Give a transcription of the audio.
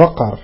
بقر.